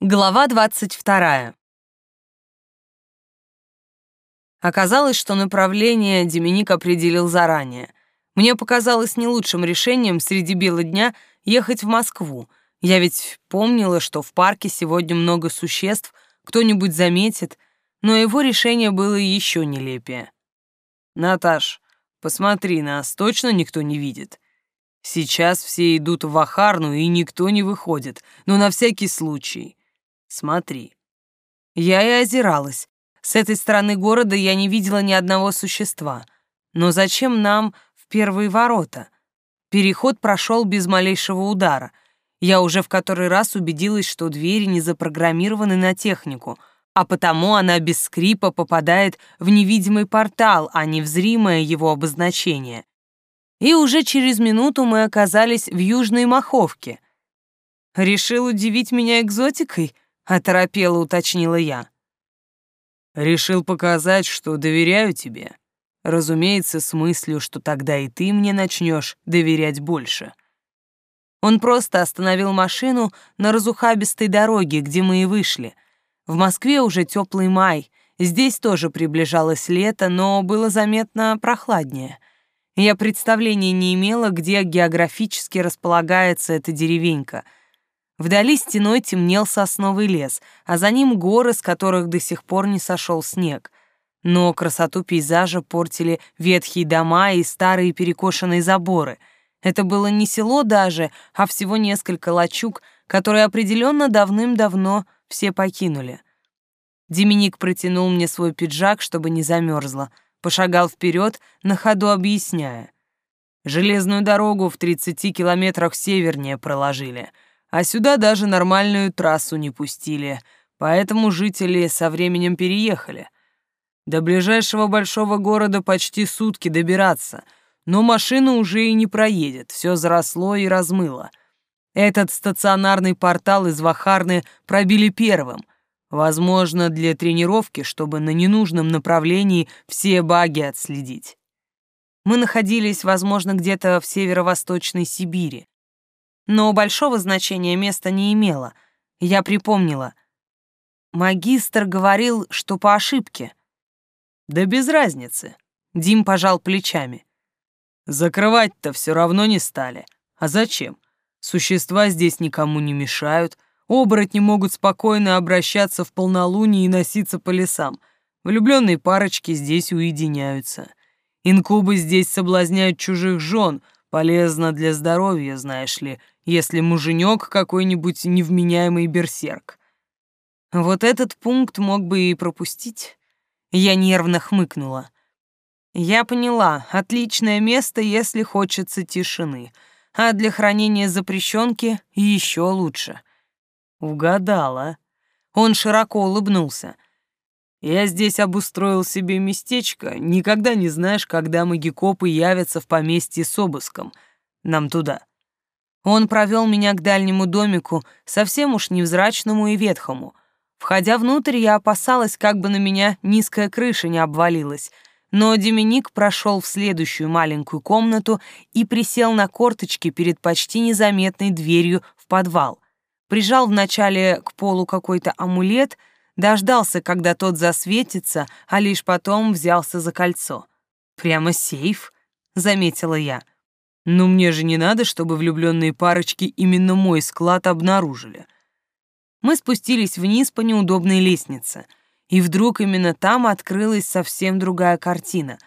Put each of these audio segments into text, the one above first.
Глава 22. Оказалось, что направление Деминик определил заранее. Мне показалось не лучшим решением среди бела дня ехать в Москву. Я ведь помнила, что в парке сегодня много существ, кто-нибудь заметит, но его решение было еще нелепее. «Наташ, посмотри, нас точно никто не видит. Сейчас все идут в Ахарну, и никто не выходит, но на всякий случай». Смотри. Я и озиралась. С этой стороны города я не видела ни одного существа. Но зачем нам в первые ворота? Переход прошел без малейшего удара. Я уже в который раз убедилась, что двери не запрограммированы на технику, а потому она без скрипа попадает в невидимый портал, а не в зримое его обозначение. И уже через минуту мы оказались в Южной Маховке. Решил удивить меня экзотикой — оторопело уточнила я. Решил показать, что доверяю тебе. Разумеется, с мыслью, что тогда и ты мне начнешь доверять больше. Он просто остановил машину на разухабистой дороге, где мы и вышли. В Москве уже теплый май, здесь тоже приближалось лето, но было заметно прохладнее. Я представления не имела, где географически располагается эта деревенька — Вдали стеной темнел сосновый лес, а за ним горы, с которых до сих пор не сошел снег. Но красоту пейзажа портили ветхие дома и старые перекошенные заборы. Это было не село даже, а всего несколько лачуг, которые определенно давным-давно все покинули. Деминик протянул мне свой пиджак, чтобы не замерзла, пошагал вперед, на ходу объясняя. «Железную дорогу в 30 километрах севернее проложили» а сюда даже нормальную трассу не пустили, поэтому жители со временем переехали. До ближайшего большого города почти сутки добираться, но машина уже и не проедет, все заросло и размыло. Этот стационарный портал из Вахарны пробили первым, возможно, для тренировки, чтобы на ненужном направлении все баги отследить. Мы находились, возможно, где-то в северо-восточной Сибири, но большого значения место не имело. Я припомнила. Магистр говорил, что по ошибке. Да без разницы. Дим пожал плечами. Закрывать-то все равно не стали. А зачем? Существа здесь никому не мешают. Оборотни могут спокойно обращаться в полнолуние и носиться по лесам. Влюбленные парочки здесь уединяются. Инкубы здесь соблазняют чужих жен, полезно для здоровья, знаешь ли, если муженек какой-нибудь невменяемый берсерк. Вот этот пункт мог бы и пропустить. Я нервно хмыкнула. Я поняла, отличное место, если хочется тишины, а для хранения запрещенки еще лучше. Угадала. Он широко улыбнулся. Я здесь обустроил себе местечко, никогда не знаешь, когда магикопы явятся в поместье с обыском. Нам туда. Он провел меня к дальнему домику, совсем уж невзрачному и ветхому. Входя внутрь, я опасалась, как бы на меня низкая крыша не обвалилась, но Деминик прошел в следующую маленькую комнату и присел на корточки перед почти незаметной дверью в подвал. Прижал вначале к полу какой-то амулет, дождался, когда тот засветится, а лишь потом взялся за кольцо. «Прямо сейф», — заметила я. Но мне же не надо, чтобы влюбленные парочки именно мой склад обнаружили. Мы спустились вниз по неудобной лестнице, и вдруг именно там открылась совсем другая картина.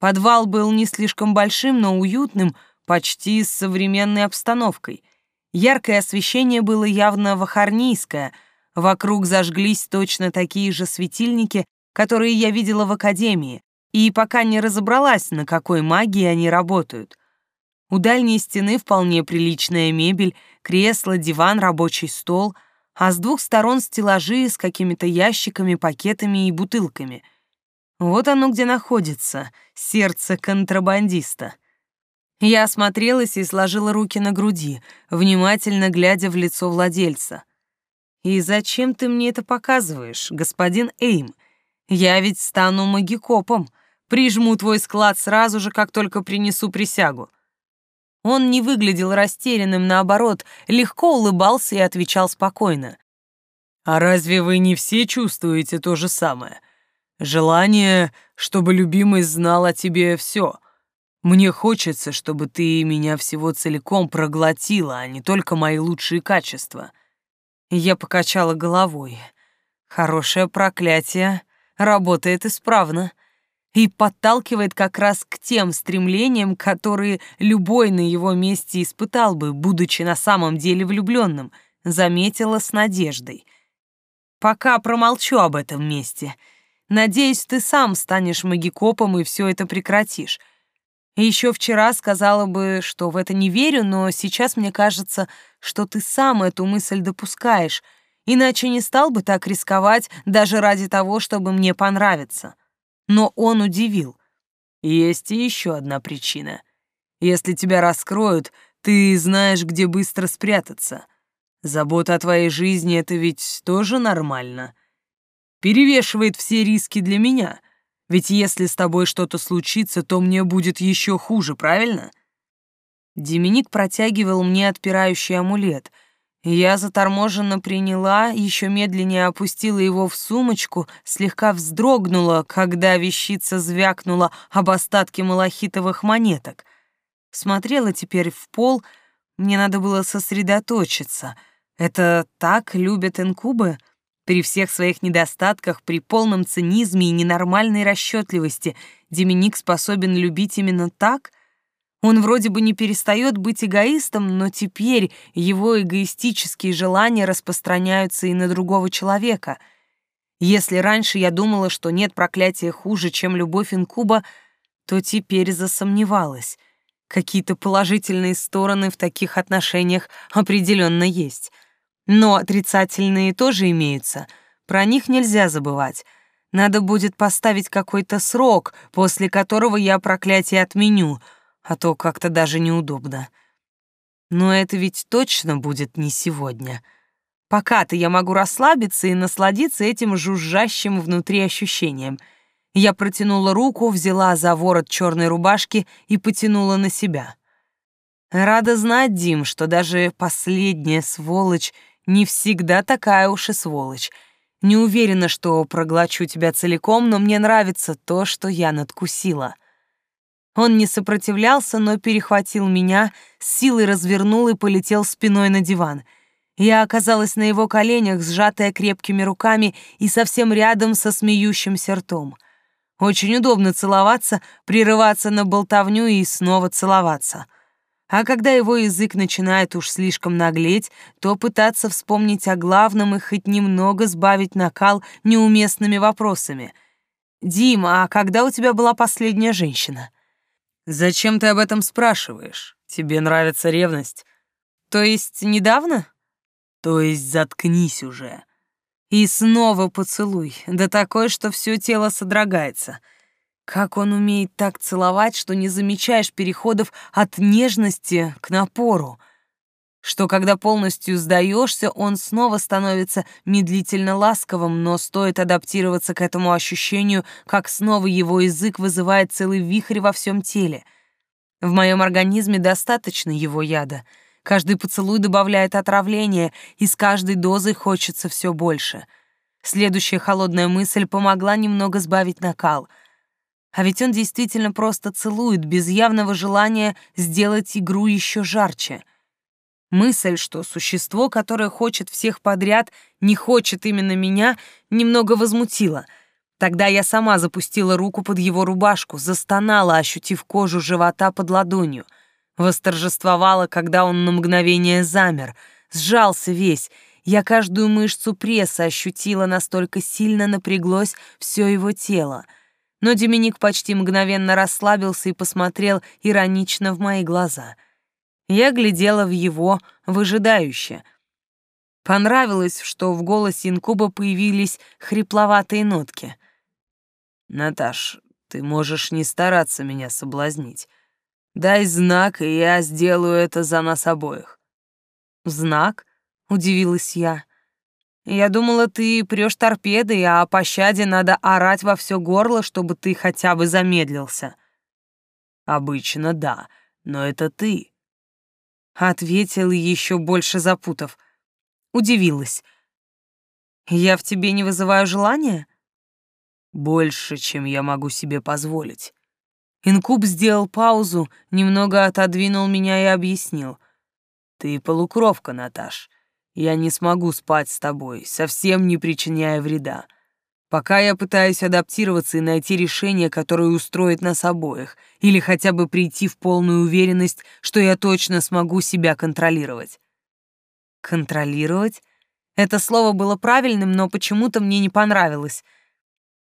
Подвал был не слишком большим, но уютным, почти с современной обстановкой. Яркое освещение было явно вахарнийское, вокруг зажглись точно такие же светильники, которые я видела в академии, и пока не разобралась, на какой магии они работают — у дальней стены вполне приличная мебель, кресло, диван, рабочий стол, а с двух сторон стеллажи с какими-то ящиками, пакетами и бутылками. Вот оно где находится, сердце контрабандиста. Я осмотрелась и сложила руки на груди, внимательно глядя в лицо владельца. «И зачем ты мне это показываешь, господин Эйм? Я ведь стану магикопом, прижму твой склад сразу же, как только принесу присягу. Он не выглядел растерянным, наоборот, легко улыбался и отвечал спокойно. А разве вы не все чувствуете то же самое? Желание, чтобы любимый знал о тебе все. Мне хочется, чтобы ты меня всего целиком проглотила, а не только мои лучшие качества. Я покачала головой. Хорошее проклятие работает исправно и подталкивает как раз к тем стремлениям, которые любой на его месте испытал бы, будучи на самом деле влюбленным, заметила с надеждой. Пока промолчу об этом месте. Надеюсь, ты сам станешь магикопом и все это прекратишь. Еще вчера сказала бы, что в это не верю, но сейчас мне кажется, что ты сам эту мысль допускаешь, иначе не стал бы так рисковать даже ради того, чтобы мне понравиться но он удивил. Есть и еще одна причина. Если тебя раскроют, ты знаешь, где быстро спрятаться. Забота о твоей жизни — это ведь тоже нормально. Перевешивает все риски для меня. Ведь если с тобой что-то случится, то мне будет еще хуже, правильно? Деминик протягивал мне отпирающий амулет — я заторможенно приняла, еще медленнее опустила его в сумочку, слегка вздрогнула, когда вещица звякнула об остатке малахитовых монеток. Смотрела теперь в пол, мне надо было сосредоточиться. Это так любят инкубы? При всех своих недостатках, при полном цинизме и ненормальной расчетливости Деминик способен любить именно так — он вроде бы не перестает быть эгоистом, но теперь его эгоистические желания распространяются и на другого человека. Если раньше я думала, что нет проклятия хуже, чем любовь инкуба, то теперь засомневалась. Какие-то положительные стороны в таких отношениях определенно есть. Но отрицательные тоже имеются. Про них нельзя забывать. Надо будет поставить какой-то срок, после которого я проклятие отменю — а то как-то даже неудобно. Но это ведь точно будет не сегодня. Пока-то я могу расслабиться и насладиться этим жужжащим внутри ощущением. Я протянула руку, взяла за ворот черной рубашки и потянула на себя. Рада знать, Дим, что даже последняя сволочь не всегда такая уж и сволочь. Не уверена, что проглочу тебя целиком, но мне нравится то, что я надкусила. Он не сопротивлялся, но перехватил меня, с силой развернул и полетел спиной на диван. Я оказалась на его коленях, сжатая крепкими руками и совсем рядом со смеющимся ртом. Очень удобно целоваться, прерываться на болтовню и снова целоваться. А когда его язык начинает уж слишком наглеть, то пытаться вспомнить о главном и хоть немного сбавить накал неуместными вопросами. «Дима, а когда у тебя была последняя женщина?» «Зачем ты об этом спрашиваешь? Тебе нравится ревность?» «То есть недавно?» «То есть заткнись уже». И снова поцелуй, да такой, что все тело содрогается. Как он умеет так целовать, что не замечаешь переходов от нежности к напору — что когда полностью сдаешься, он снова становится медлительно ласковым, но стоит адаптироваться к этому ощущению, как снова его язык вызывает целый вихрь во всем теле. В моем организме достаточно его яда. Каждый поцелуй добавляет отравление, и с каждой дозой хочется все больше. Следующая холодная мысль помогла немного сбавить накал. А ведь он действительно просто целует, без явного желания сделать игру еще жарче — Мысль, что существо, которое хочет всех подряд, не хочет именно меня, немного возмутила. Тогда я сама запустила руку под его рубашку, застонала, ощутив кожу живота под ладонью. Восторжествовала, когда он на мгновение замер, сжался весь. Я каждую мышцу пресса ощутила, настолько сильно напряглось все его тело. Но Деминик почти мгновенно расслабился и посмотрел иронично в мои глаза — я глядела в его, выжидающе. Понравилось, что в голосе инкуба появились хрипловатые нотки. «Наташ, ты можешь не стараться меня соблазнить. Дай знак, и я сделаю это за нас обоих». «Знак?» — удивилась я. «Я думала, ты прешь торпедой, а о пощаде надо орать во все горло, чтобы ты хотя бы замедлился». «Обычно да, но это ты. Ответил еще больше запутав. Удивилась. Я в тебе не вызываю желания? Больше, чем я могу себе позволить. Инкуб сделал паузу, немного отодвинул меня и объяснил. Ты полукровка, Наташ. Я не смогу спать с тобой, совсем не причиняя вреда. Пока я пытаюсь адаптироваться и найти решение, которое устроит нас обоих, или хотя бы прийти в полную уверенность, что я точно смогу себя контролировать. Контролировать? Это слово было правильным, но почему-то мне не понравилось.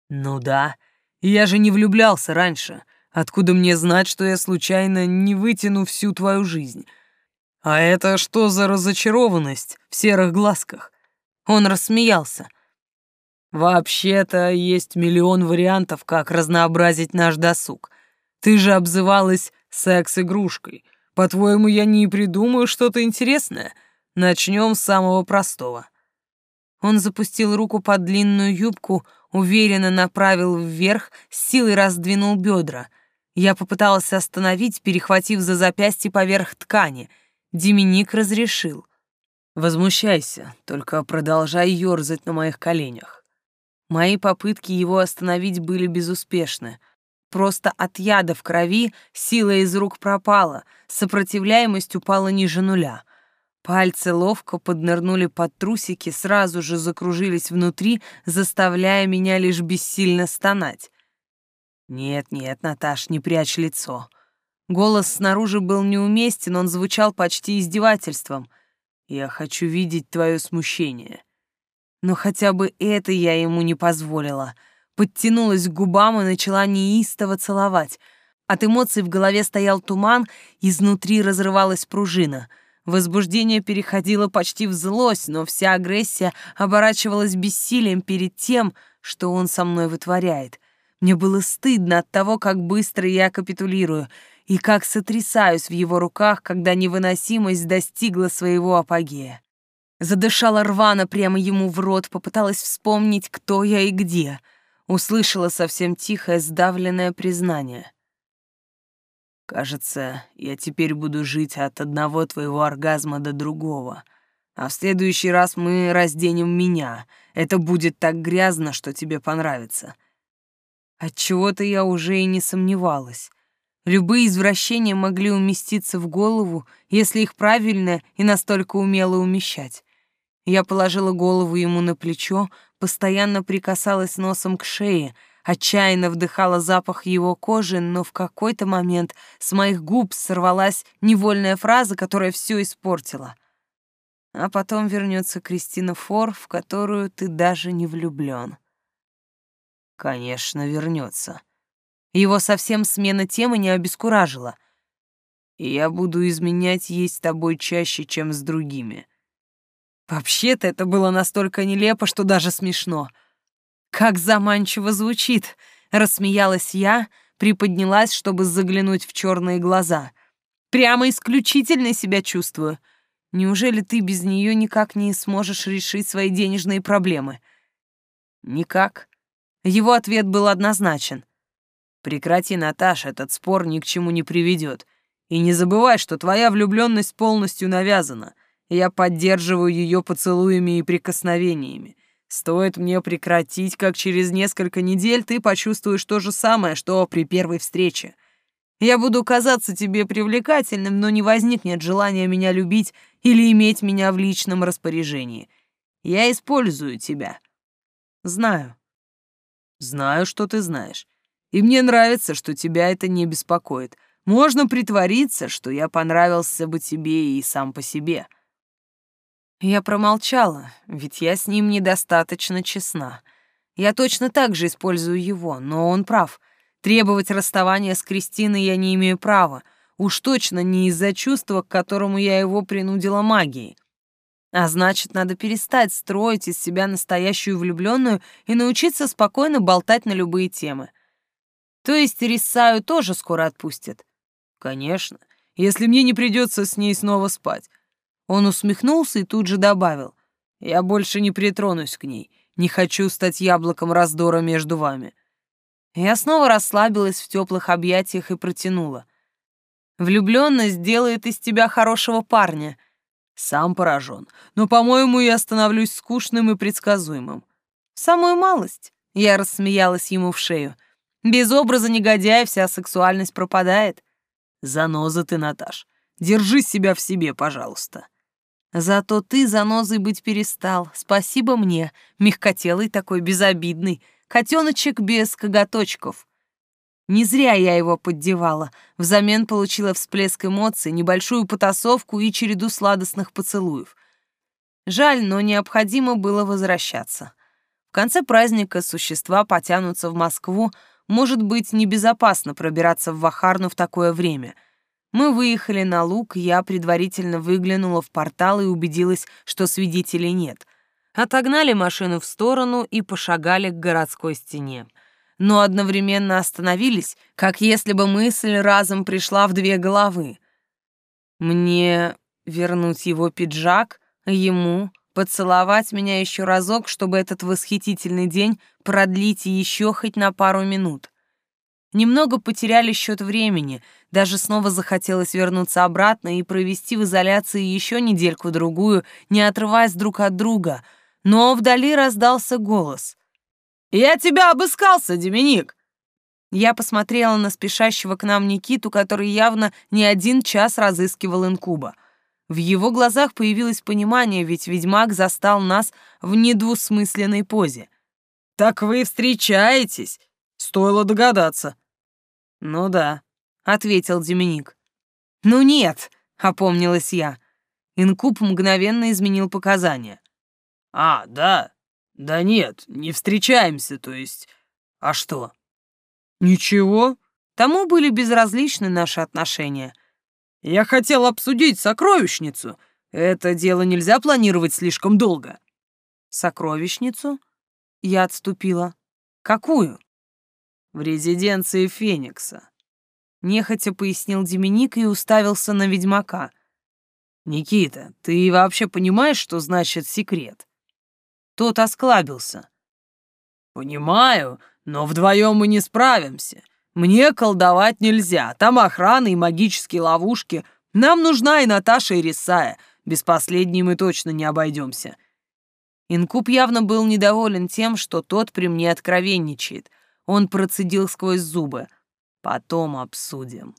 Ну да, я же не влюблялся раньше. Откуда мне знать, что я случайно не вытяну всю твою жизнь? А это что за разочарованность в серых глазках? Он рассмеялся. Вообще-то есть миллион вариантов, как разнообразить наш досуг. Ты же обзывалась секс-игрушкой. По-твоему, я не придумаю что-то интересное? Начнем с самого простого. Он запустил руку под длинную юбку, уверенно направил вверх, силой раздвинул бедра. Я попыталась остановить, перехватив за запястье поверх ткани. Деминик разрешил. «Возмущайся, только продолжай ёрзать на моих коленях». Мои попытки его остановить были безуспешны. Просто от яда в крови сила из рук пропала, сопротивляемость упала ниже нуля. Пальцы ловко поднырнули под трусики, сразу же закружились внутри, заставляя меня лишь бессильно стонать. «Нет, нет, Наташ, не прячь лицо». Голос снаружи был неуместен, он звучал почти издевательством. «Я хочу видеть твое смущение». Но хотя бы это я ему не позволила. Подтянулась к губам и начала неистово целовать. От эмоций в голове стоял туман, изнутри разрывалась пружина. Возбуждение переходило почти в злость, но вся агрессия оборачивалась бессилием перед тем, что он со мной вытворяет. Мне было стыдно от того, как быстро я капитулирую и как сотрясаюсь в его руках, когда невыносимость достигла своего апогея. Задышала рвано прямо ему в рот, попыталась вспомнить, кто я и где. Услышала совсем тихое, сдавленное признание. «Кажется, я теперь буду жить от одного твоего оргазма до другого. А в следующий раз мы разденем меня. Это будет так грязно, что тебе понравится». Отчего-то я уже и не сомневалась. Любые извращения могли уместиться в голову, если их правильно и настолько умело умещать. Я положила голову ему на плечо, постоянно прикасалась носом к шее, отчаянно вдыхала запах его кожи, но в какой-то момент с моих губ сорвалась невольная фраза, которая все испортила. А потом вернется Кристина Фор, в которую ты даже не влюблен. Конечно, вернется. Его совсем смена темы не обескуражила. И я буду изменять ей с тобой чаще, чем с другими. Вообще-то это было настолько нелепо, что даже смешно. Как заманчиво звучит, рассмеялась я, приподнялась, чтобы заглянуть в черные глаза. Прямо исключительно себя чувствую. Неужели ты без нее никак не сможешь решить свои денежные проблемы? Никак. Его ответ был однозначен. Прекрати, Наташа, этот спор ни к чему не приведет. И не забывай, что твоя влюбленность полностью навязана. Я поддерживаю ее поцелуями и прикосновениями. Стоит мне прекратить, как через несколько недель ты почувствуешь то же самое, что при первой встрече. Я буду казаться тебе привлекательным, но не возникнет желания меня любить или иметь меня в личном распоряжении. Я использую тебя. Знаю. Знаю, что ты знаешь. И мне нравится, что тебя это не беспокоит. Можно притвориться, что я понравился бы тебе и сам по себе. Я промолчала, ведь я с ним недостаточно честна. Я точно так же использую его, но он прав. Требовать расставания с Кристиной я не имею права, уж точно не из-за чувства, к которому я его принудила магией. А значит, надо перестать строить из себя настоящую влюбленную и научиться спокойно болтать на любые темы. То есть Рисаю тоже скоро отпустят? Конечно, если мне не придется с ней снова спать. Он усмехнулся и тут же добавил. «Я больше не притронусь к ней. Не хочу стать яблоком раздора между вами». Я снова расслабилась в теплых объятиях и протянула. «Влюбленность делает из тебя хорошего парня». Сам поражен. Но, по-моему, я становлюсь скучным и предсказуемым. Самую малость. Я рассмеялась ему в шею. Без образа негодяя вся сексуальность пропадает. Заноза ты, Наташ. Держи себя в себе, пожалуйста. Зато ты занозой быть перестал. Спасибо мне, мягкотелый такой, безобидный. Котеночек без коготочков. Не зря я его поддевала. Взамен получила всплеск эмоций, небольшую потасовку и череду сладостных поцелуев. Жаль, но необходимо было возвращаться. В конце праздника существа потянутся в Москву, может быть, небезопасно пробираться в Вахарну в такое время. Мы выехали на луг, я предварительно выглянула в портал и убедилась, что свидетелей нет. Отогнали машину в сторону и пошагали к городской стене но одновременно остановились, как если бы мысль разом пришла в две головы. Мне вернуть его пиджак, ему поцеловать меня еще разок, чтобы этот восхитительный день продлить еще хоть на пару минут. Немного потеряли счет времени, даже снова захотелось вернуться обратно и провести в изоляции еще недельку-другую, не отрываясь друг от друга. Но вдали раздался голос. «Я тебя обыскался, Деминик!» Я посмотрела на спешащего к нам Никиту, который явно не один час разыскивал инкуба. В его глазах появилось понимание, ведь ведьмак застал нас в недвусмысленной позе. «Так вы встречаетесь? Стоило догадаться». «Ну да», — ответил Деминик. «Ну нет», — опомнилась я. Инкуб мгновенно изменил показания. «А, да, «Да нет, не встречаемся, то есть... А что?» «Ничего. Тому были безразличны наши отношения. Я хотел обсудить сокровищницу. Это дело нельзя планировать слишком долго». «Сокровищницу?» Я отступила. «Какую?» «В резиденции Феникса», — нехотя пояснил Деминик и уставился на ведьмака. «Никита, ты вообще понимаешь, что значит секрет?» Тот осклабился. «Понимаю, но вдвоем мы не справимся. Мне колдовать нельзя, там охрана и магические ловушки. Нам нужна и Наташа, и Рисая. Без последней мы точно не обойдемся». Инкуб явно был недоволен тем, что тот при мне откровенничает. Он процедил сквозь зубы. «Потом обсудим».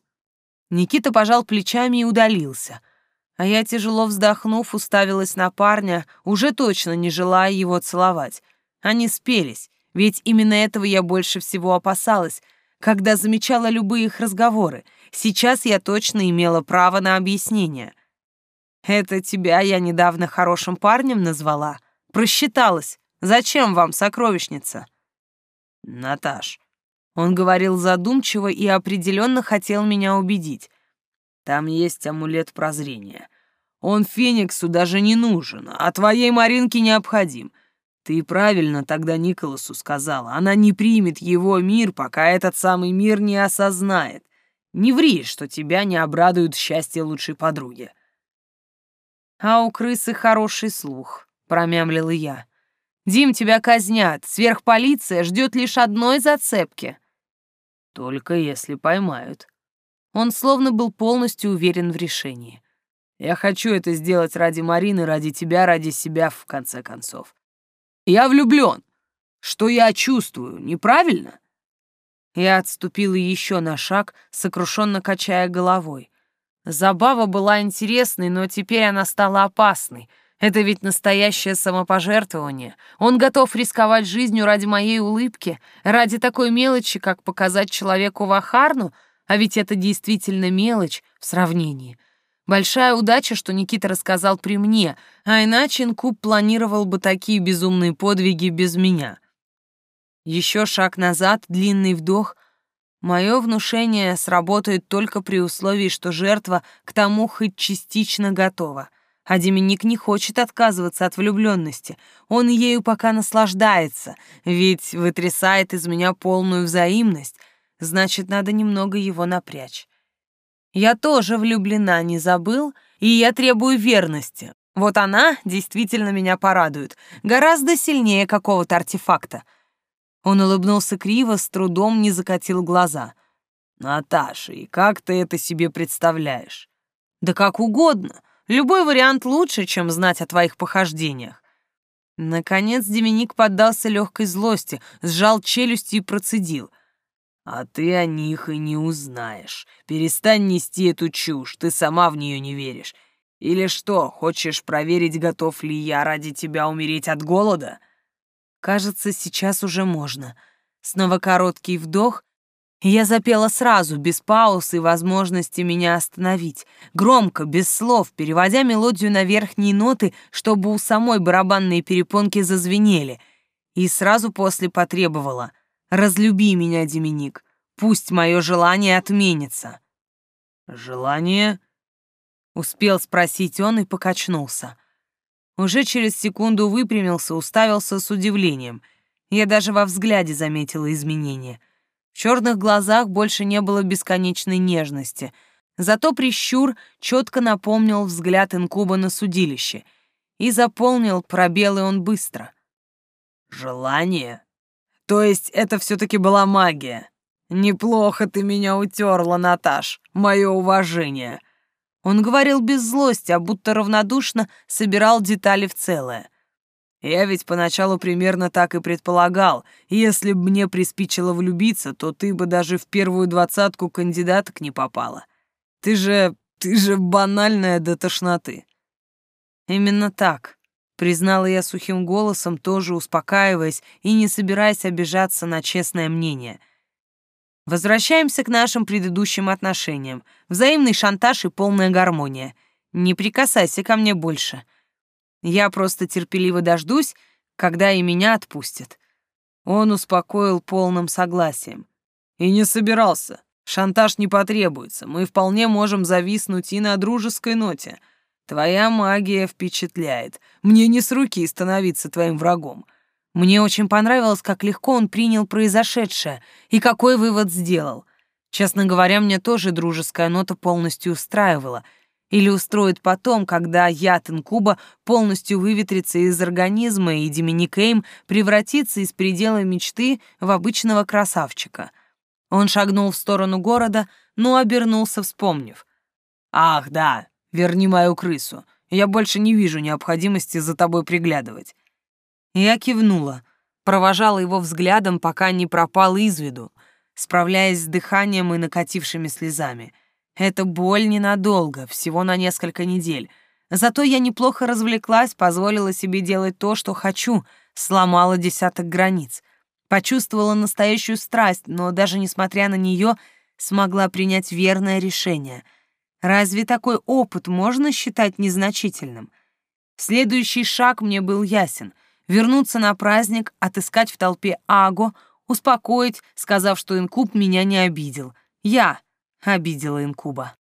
Никита пожал плечами и удалился — а я, тяжело вздохнув, уставилась на парня, уже точно не желая его целовать. Они спелись, ведь именно этого я больше всего опасалась, когда замечала любые их разговоры. Сейчас я точно имела право на объяснение. «Это тебя я недавно хорошим парнем назвала? Просчиталась. Зачем вам сокровищница?» «Наташ». Он говорил задумчиво и определенно хотел меня убедить. Там есть амулет прозрения. Он Фениксу даже не нужен, а твоей Маринке необходим. Ты правильно тогда Николасу сказала. Она не примет его мир, пока этот самый мир не осознает. Не ври, что тебя не обрадует счастье лучшей подруги. А у крысы хороший слух, промямлила я. Дим, тебя казнят. Сверхполиция ждет лишь одной зацепки. Только если поймают. Он словно был полностью уверен в решении. «Я хочу это сделать ради Марины, ради тебя, ради себя, в конце концов. Я влюблен. Что я чувствую, неправильно?» Я отступила еще на шаг, сокрушенно качая головой. Забава была интересной, но теперь она стала опасной. Это ведь настоящее самопожертвование. Он готов рисковать жизнью ради моей улыбки, ради такой мелочи, как показать человеку Вахарну — а ведь это действительно мелочь в сравнении. Большая удача, что Никита рассказал при мне, а иначе Инкуб планировал бы такие безумные подвиги без меня. Еще шаг назад, длинный вдох. Мое внушение сработает только при условии, что жертва к тому хоть частично готова. А Деминик не хочет отказываться от влюбленности. Он ею пока наслаждается, ведь вытрясает из меня полную взаимность — значит, надо немного его напрячь. Я тоже влюблена, не забыл, и я требую верности. Вот она действительно меня порадует, гораздо сильнее какого-то артефакта. Он улыбнулся криво, с трудом не закатил глаза. «Наташа, и как ты это себе представляешь?» «Да как угодно. Любой вариант лучше, чем знать о твоих похождениях. Наконец Деминик поддался легкой злости, сжал челюсти и процедил. «А ты о них и не узнаешь. Перестань нести эту чушь, ты сама в нее не веришь. Или что, хочешь проверить, готов ли я ради тебя умереть от голода?» Кажется, сейчас уже можно. Снова короткий вдох, я запела сразу, без пауз и возможности меня остановить, громко, без слов, переводя мелодию на верхние ноты, чтобы у самой барабанные перепонки зазвенели, и сразу после потребовала «Разлюби меня, Деминик, пусть мое желание отменится». «Желание?» — успел спросить он и покачнулся. Уже через секунду выпрямился, уставился с удивлением. Я даже во взгляде заметила изменения. В черных глазах больше не было бесконечной нежности, зато прищур четко напомнил взгляд инкуба на судилище, и заполнил пробелы он быстро. «Желание? То есть это все-таки была магия? Неплохо ты меня утерла, Наташ, мое уважение!» Он говорил без злости, а будто равнодушно собирал детали в целое. Я ведь поначалу примерно так и предполагал. Если бы мне приспичило влюбиться, то ты бы даже в первую двадцатку кандидаток не попала. Ты же... ты же банальная до тошноты. Именно так, признала я сухим голосом, тоже успокаиваясь и не собираясь обижаться на честное мнение — Возвращаемся к нашим предыдущим отношениям. Взаимный шантаж и полная гармония. Не прикасайся ко мне больше. Я просто терпеливо дождусь, когда и меня отпустят. Он успокоил полным согласием. И не собирался. Шантаж не потребуется. Мы вполне можем зависнуть и на дружеской ноте. Твоя магия впечатляет. Мне не с руки становиться твоим врагом. Мне очень понравилось, как легко он принял произошедшее и какой вывод сделал. Честно говоря, мне тоже дружеская нота полностью устраивала. Или устроит потом, когда яд инкуба полностью выветрится из организма, и Деминикейм превратится из предела мечты в обычного красавчика. Он шагнул в сторону города, но обернулся, вспомнив. «Ах, да, верни мою крысу. Я больше не вижу необходимости за тобой приглядывать. Я кивнула, провожала его взглядом, пока не пропал из виду, справляясь с дыханием и накатившими слезами. Это боль ненадолго, всего на несколько недель. Зато я неплохо развлеклась, позволила себе делать то, что хочу, сломала десяток границ. Почувствовала настоящую страсть, но даже несмотря на нее, смогла принять верное решение. Разве такой опыт можно считать незначительным? Следующий шаг мне был ясен — вернуться на праздник, отыскать в толпе Аго, успокоить, сказав, что инкуб меня не обидел. Я обидела инкуба.